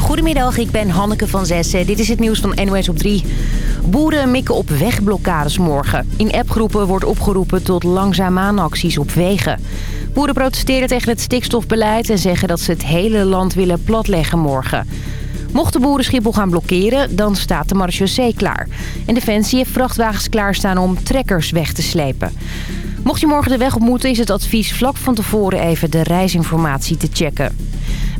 Goedemiddag, ik ben Hanneke van Zessen. Dit is het nieuws van NOS op 3. Boeren mikken op wegblokkades morgen. In appgroepen wordt opgeroepen tot langzaamaan-acties op wegen. Boeren protesteren tegen het stikstofbeleid en zeggen dat ze het hele land willen platleggen morgen. Mochten boeren Schiphol gaan blokkeren, dan staat de marechaussee klaar. En Defensie heeft vrachtwagens klaarstaan om trekkers weg te slepen. Mocht je morgen de weg op moeten, is het advies vlak van tevoren even de reisinformatie te checken.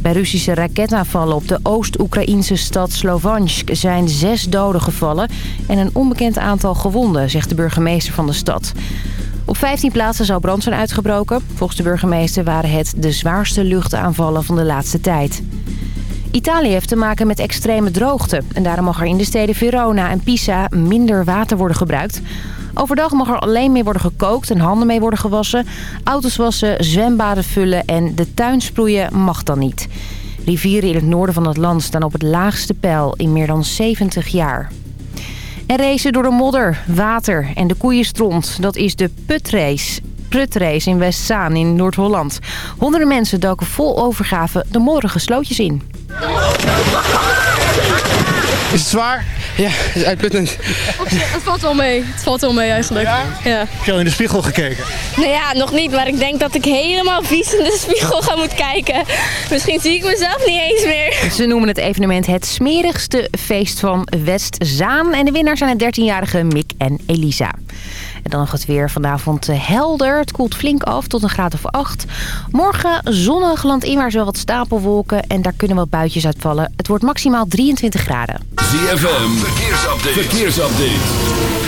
Bij Russische raketaanvallen op de Oost-Oekraïnse stad Slovansk zijn zes doden gevallen en een onbekend aantal gewonden, zegt de burgemeester van de stad. Op 15 plaatsen zou brand zijn uitgebroken. Volgens de burgemeester waren het de zwaarste luchtaanvallen van de laatste tijd. Italië heeft te maken met extreme droogte. En daarom mag er in de steden Verona en Pisa minder water worden gebruikt. Overdag mag er alleen mee worden gekookt en handen mee worden gewassen. Auto's wassen, zwembaden vullen en de tuin sproeien mag dan niet. Rivieren in het noorden van het land staan op het laagste peil in meer dan 70 jaar. En racen door de modder, water en de koeienstront. Dat is de putrace. Prutrace in Westzaan in Noord-Holland. Honderden mensen doken vol overgave de modderige slootjes in. Is het zwaar? Ja, het is uitputtend. Het valt wel mee. Het valt wel mee eigenlijk. Ja? Heb je al in de spiegel gekeken? Nou ja, nog niet. Maar ik denk dat ik helemaal vies in de spiegel ga moeten kijken. Misschien zie ik mezelf niet eens meer. Ze noemen het evenement het smerigste feest van Westzaan. En de winnaars zijn de 13-jarige Mick en Elisa. Dan nog het weer vanavond eh, helder. Het koelt flink af tot een graad of 8. Morgen zonnig landinwaarts wel wat stapelwolken. En daar kunnen wat buitjes uitvallen. Het wordt maximaal 23 graden. ZFM, verkeersupdate. verkeersupdate.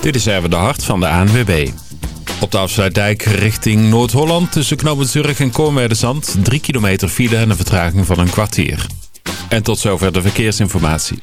Dit is even de hart van de ANWB. Op de afsluitdijk richting Noord-Holland tussen Knoopend Zurich en Koornwerderzand. 3 kilometer file en een vertraging van een kwartier. En tot zover de verkeersinformatie.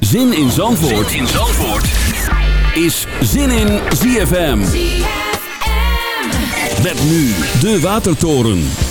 Zin in Zandvoort, in Zandvoort. is Zin in ZFM. Met nu de Watertoren.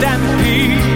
rest and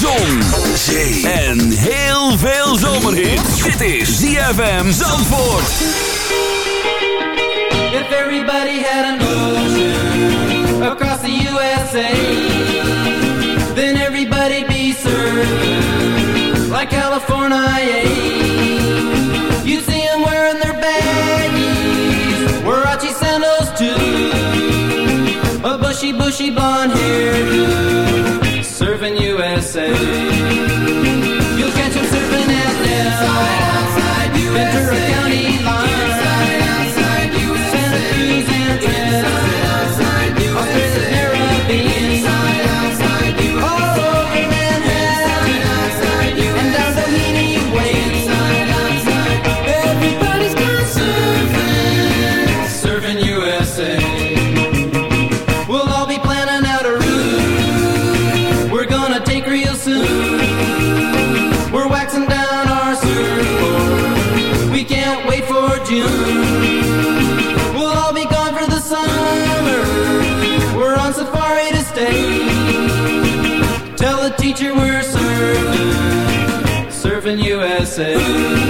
Zon, zee en heel veel zomerhit. Dit is ZFM Zandvoort. If everybody had an ocean across the USA, then everybody'd be served like California. You see them wearing their baggies, Warachi sandals too, a bushy, bushy blonde hairdo, serving USA. You'll catch them surfing at Del, você.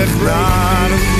weg naar een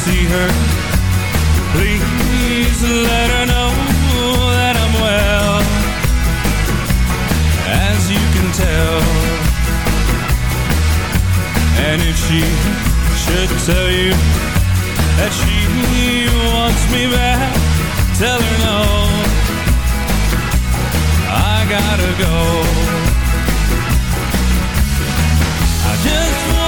See her, please let her know that I'm well, as you can tell. And if she should tell you that she wants me back, tell her no. I gotta go. I just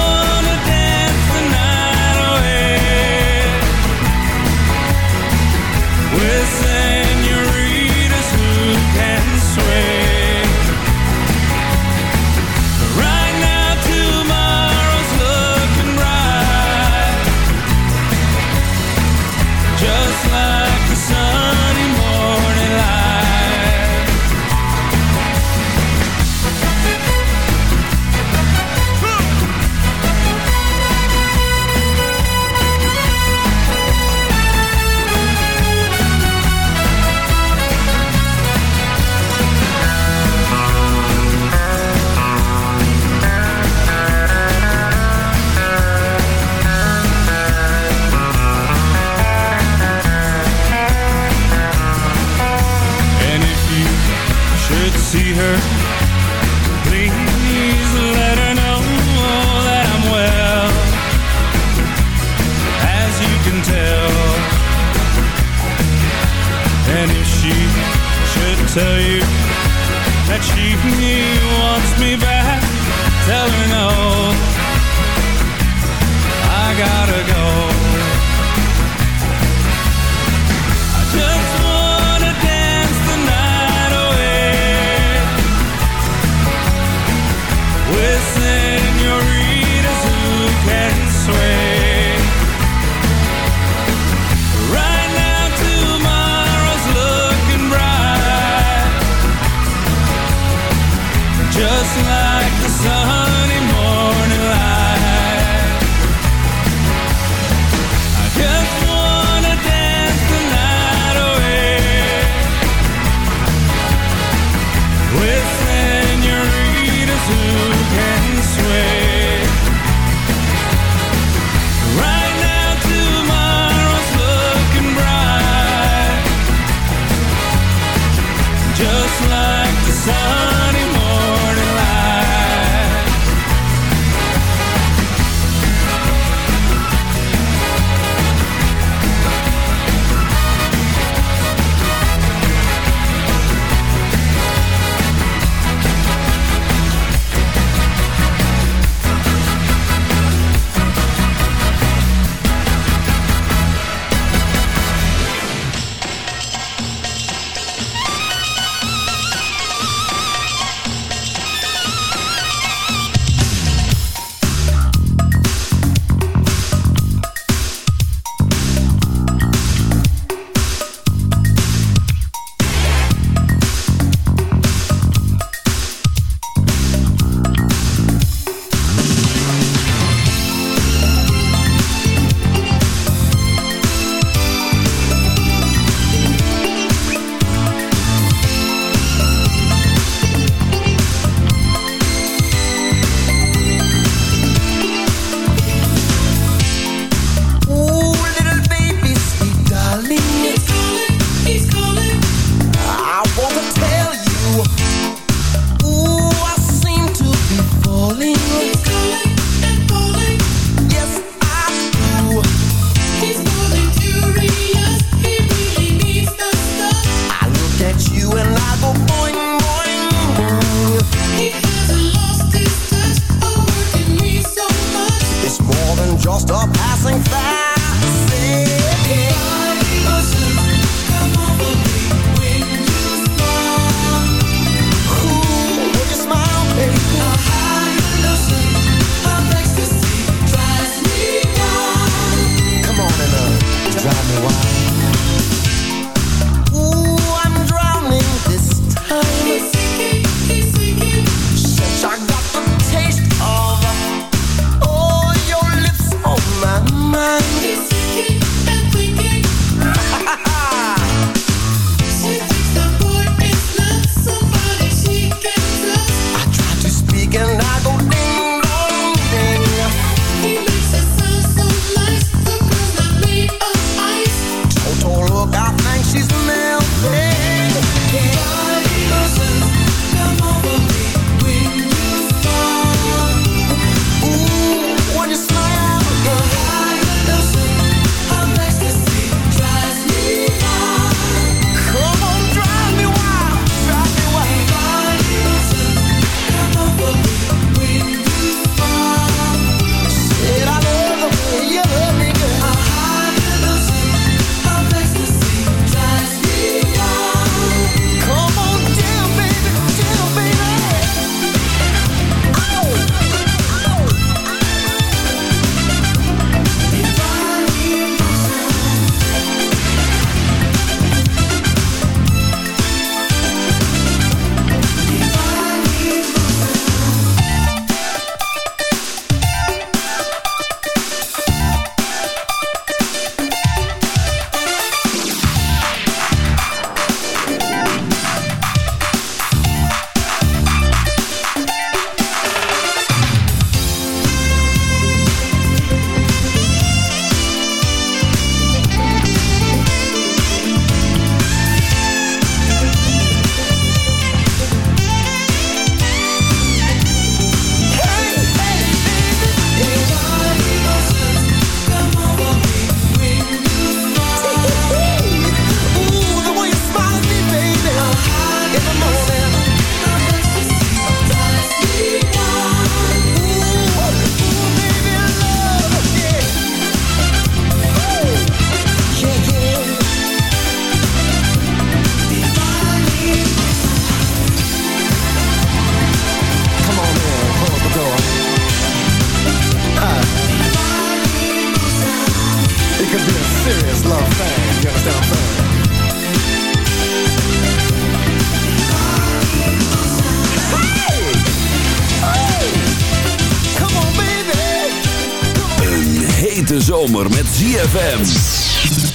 ZFM.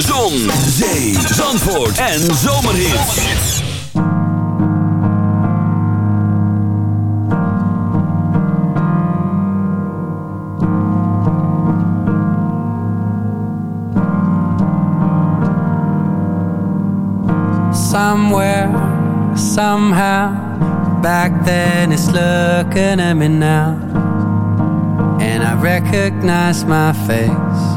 Zon, zee, zandvoort en zomerhit. Somewhere, somehow, back then it's looking at me now. And I recognize my face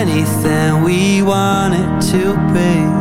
anything we want it to be.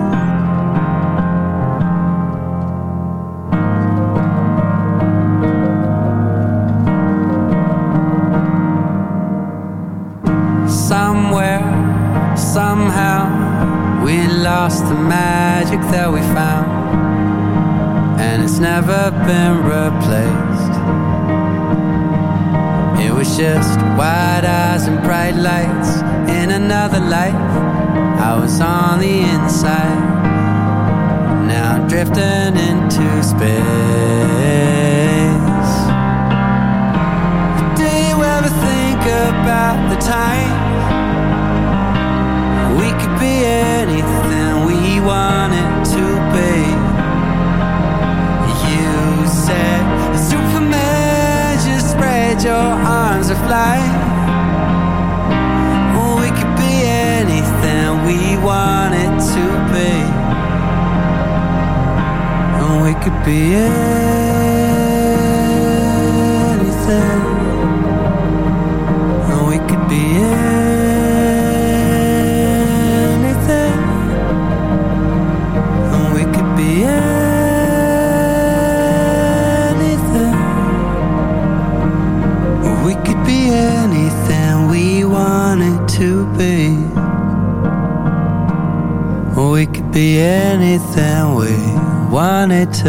happy end.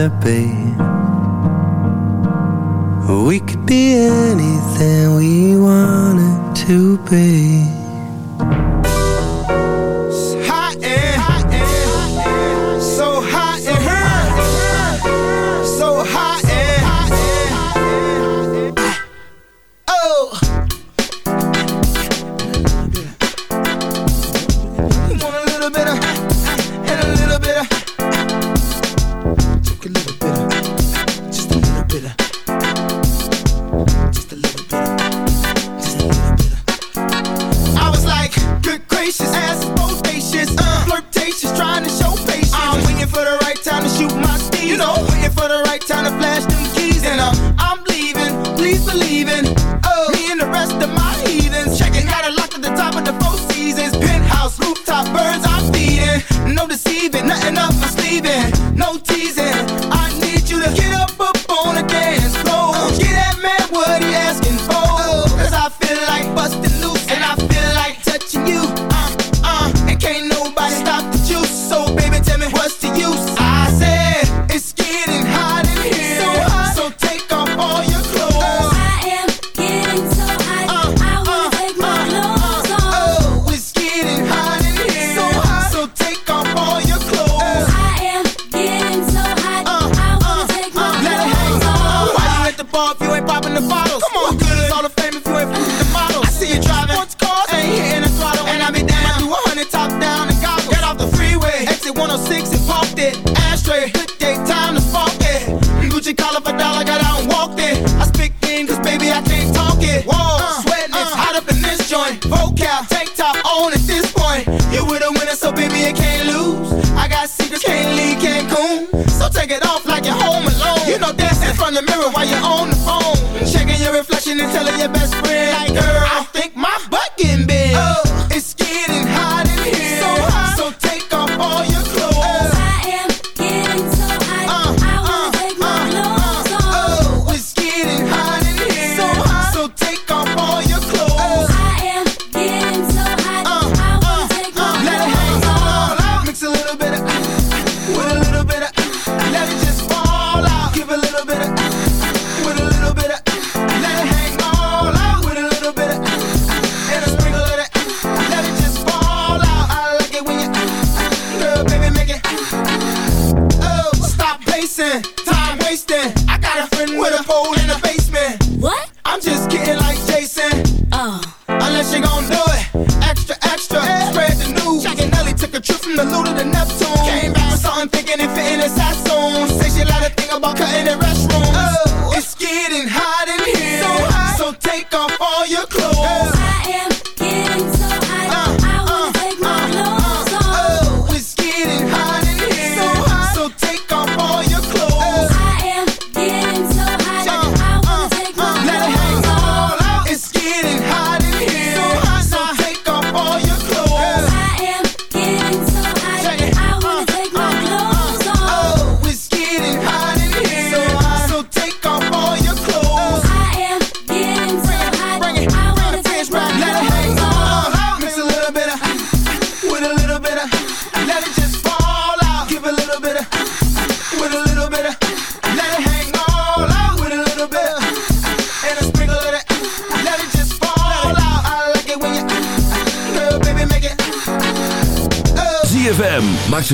to be.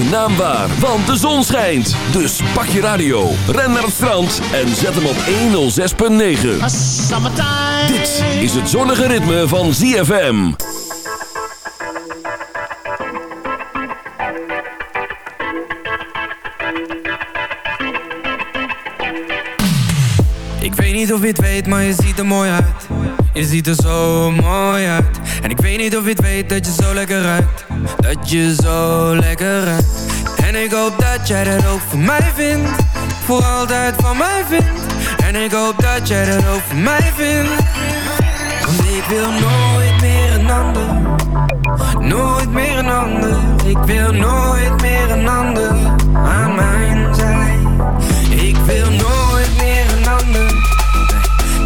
Zijn want de zon schijnt. Dus pak je radio, ren naar het strand en zet hem op 106.9. Dit is het zonnige ritme van ZFM. Ik weet niet of je het weet, maar je ziet er mooi uit Je ziet er zo mooi uit En ik weet niet of je het weet dat je zo lekker ruikt Dat je zo lekker ruikt. En ik hoop dat jij dat ook voor mij vindt. Voor altijd van mij vindt. En ik hoop dat jij dat ook voor mij vindt. Want ik wil nooit meer een ander. Nooit meer een ander. Ik wil nooit meer een ander Aan mijn zij. Ik wil nooit meer een ander.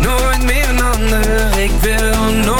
Nooit meer een ander. Ik wil nooit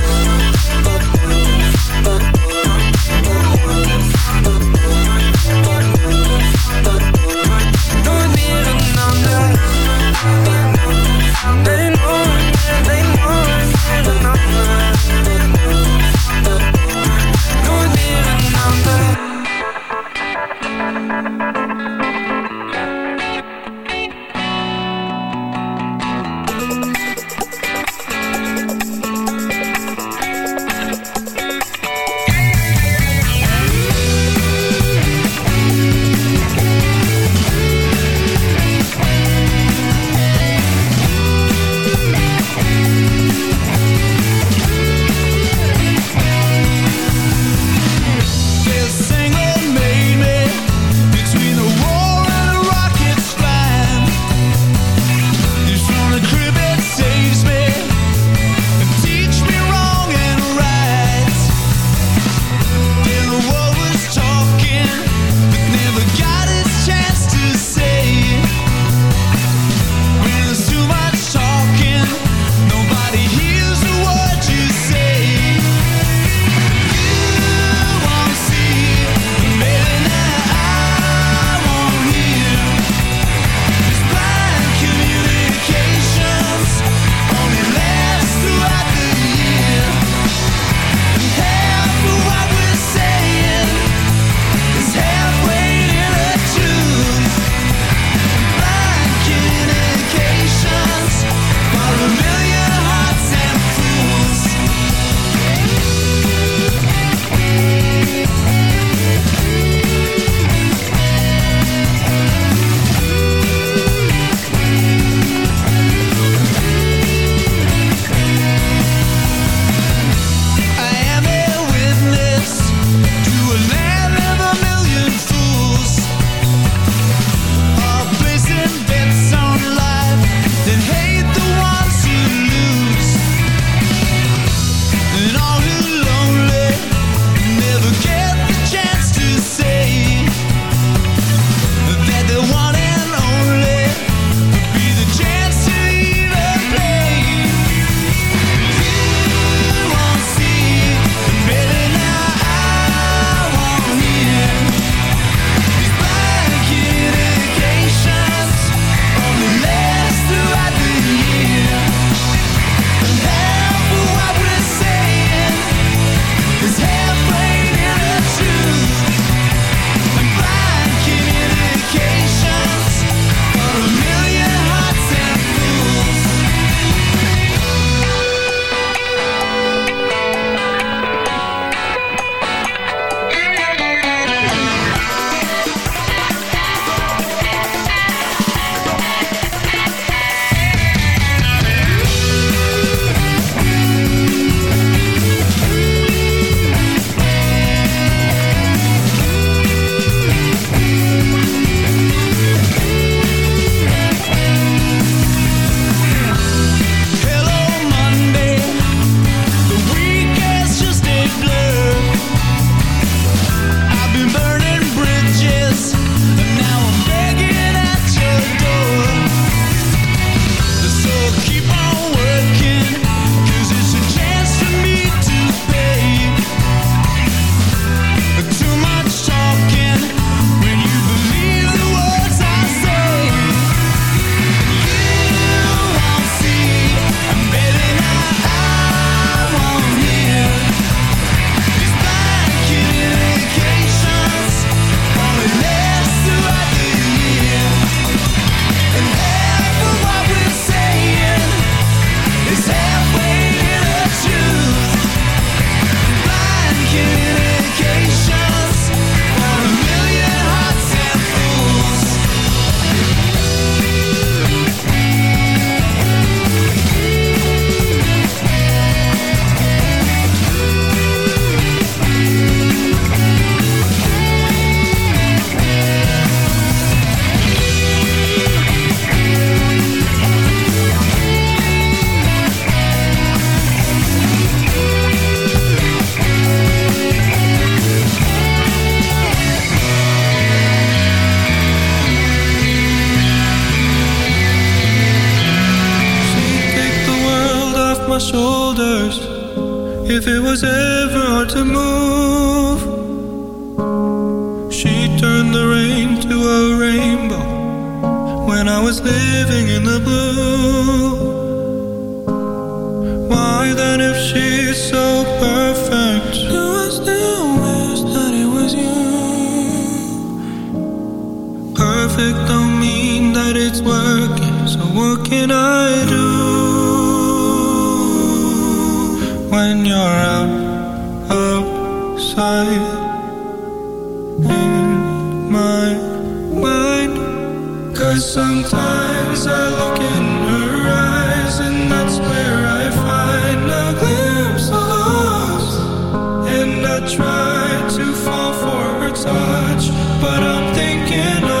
touch, but I'm thinking of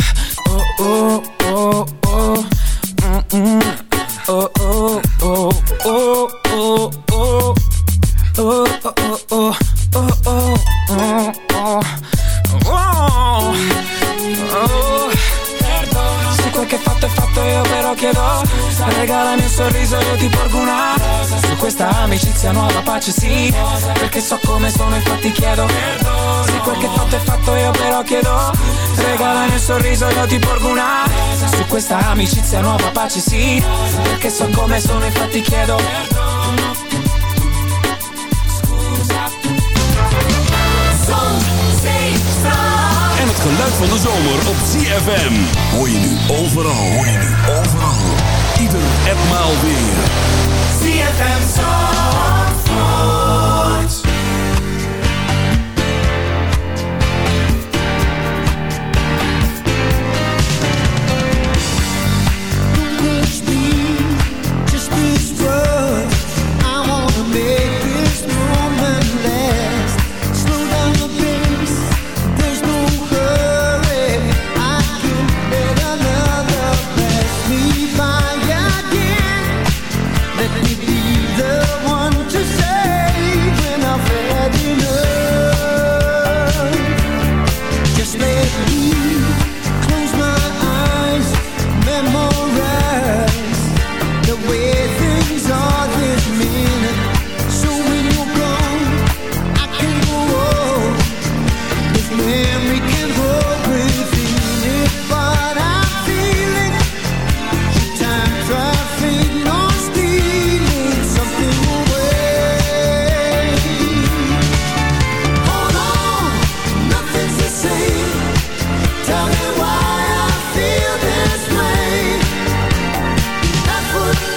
oh, oh, oh. Oh, oh, oh, oh, oh, oh, oh, oh. Se quel che fatto è fatto io però chiedo Scusa Regalami un sorriso io ti porgo una Rosa. Su questa amicizia nuova pace sì Rosa. Perché so come sono infatti chiedo Perdono Se quel che fatto è fatto io però chiedo regala nel sorriso io ti porgo una Su questa amicizia nuova pace sì Perché so come sono infatti chiedo perdono En het geluid van de zomer op CFM. Hoor je nu overal? Hoor je nu overal. Ieder allemaal weer. CFM je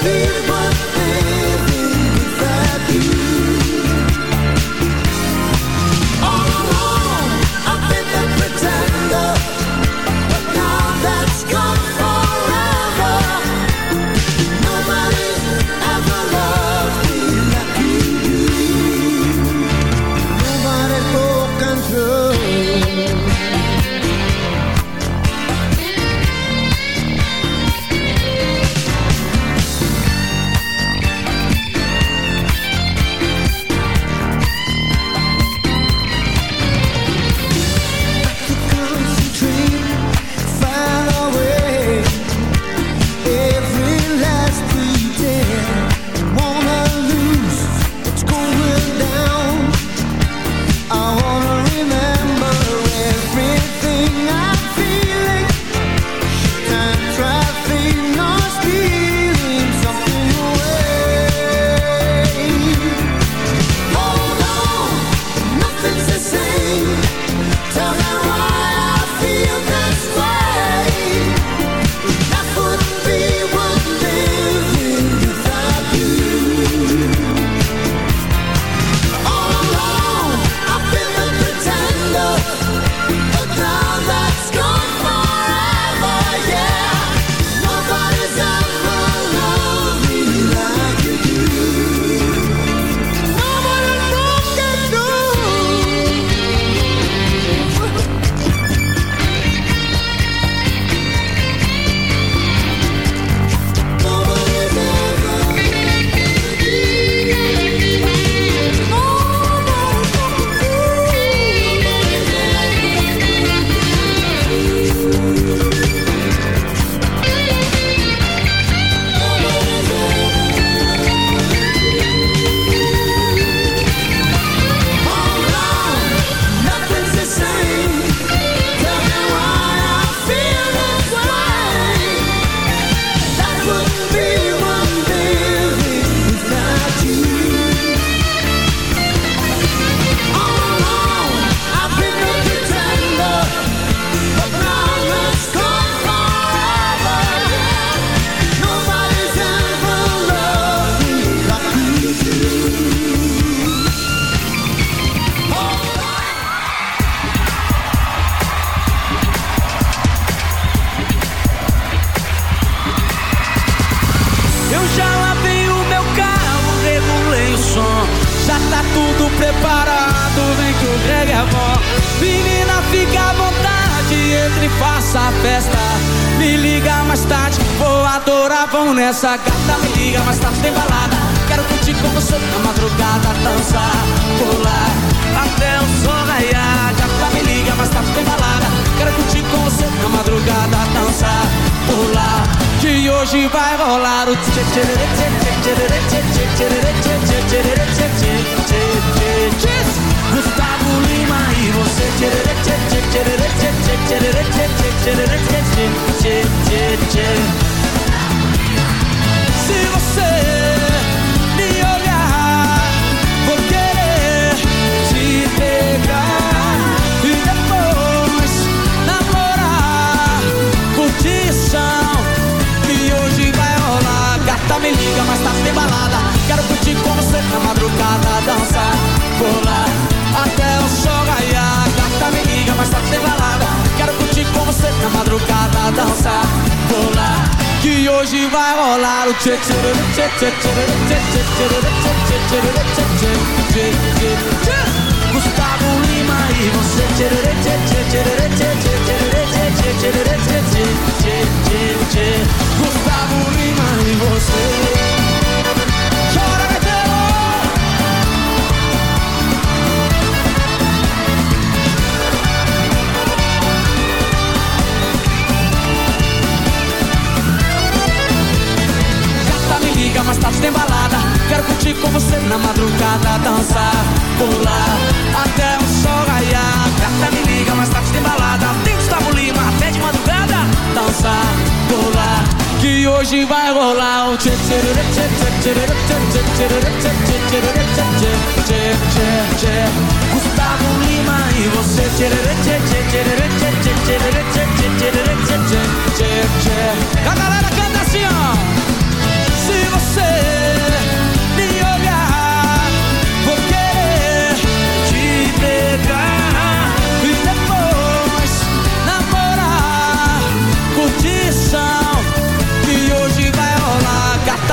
be sacar. a out of chicks Gustavo Lima e você Gustavo Lima e você tem balada Quero curtir com você na madrugada Dançar, pular, até o sol raiar Gata me liga, mas tarde tem balada Tem Gustavo Lima, até de madrugada Dançar, pular, que hoje vai rolar tchê Gustavo Lima e você tchê A galera canta assim ó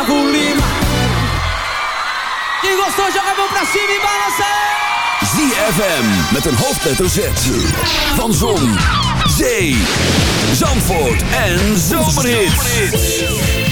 Lima Quem gostou joga a mão pra cima e balança ZFM met een hoofdletter Z. Van Zon, Zee, Zandvoort en Zomerhits.